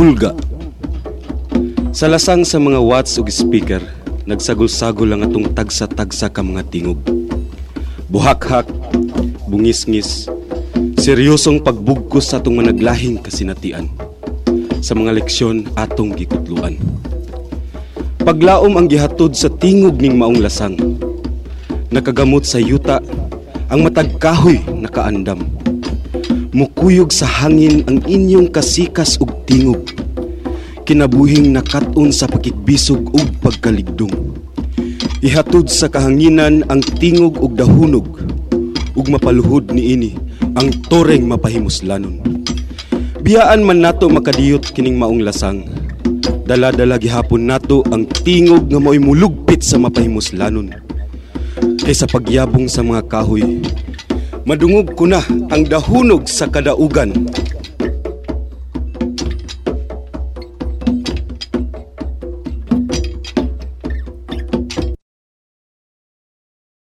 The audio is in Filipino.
hulga. Sa lasang sa mga watts ug speaker, nagsagol-sagol lang atong tagsa-tagsa ka mga tingog. Buhak-hak, bungis-ngis, seryosong pagbugkos sa atong managlahing kasinatian sa mga leksyon atong gikutluan. Paglaom ang gihatod sa tingog ning maong lasang. Nakagamot sa yuta ang matag kahoy nakaandam. Mukuyog sa hangin ang inyong kasikas ug tingog. Kinabuhing nakaton sa pakigbisog ug pagkaligdong. Ihatod sa kahanginan ang tingog ug dahunog ug mapaluhod niini ang toreng mapahimuslanon. Biyaan man nato makadiyot kining maong lasang. Dala-dala gihapon nato ang tingog nga mo'y mulugpit sa mapahimuslanon. Kaysa pagyabong sa mga kahoy, madungog ko na ang dahunog sa kadaugan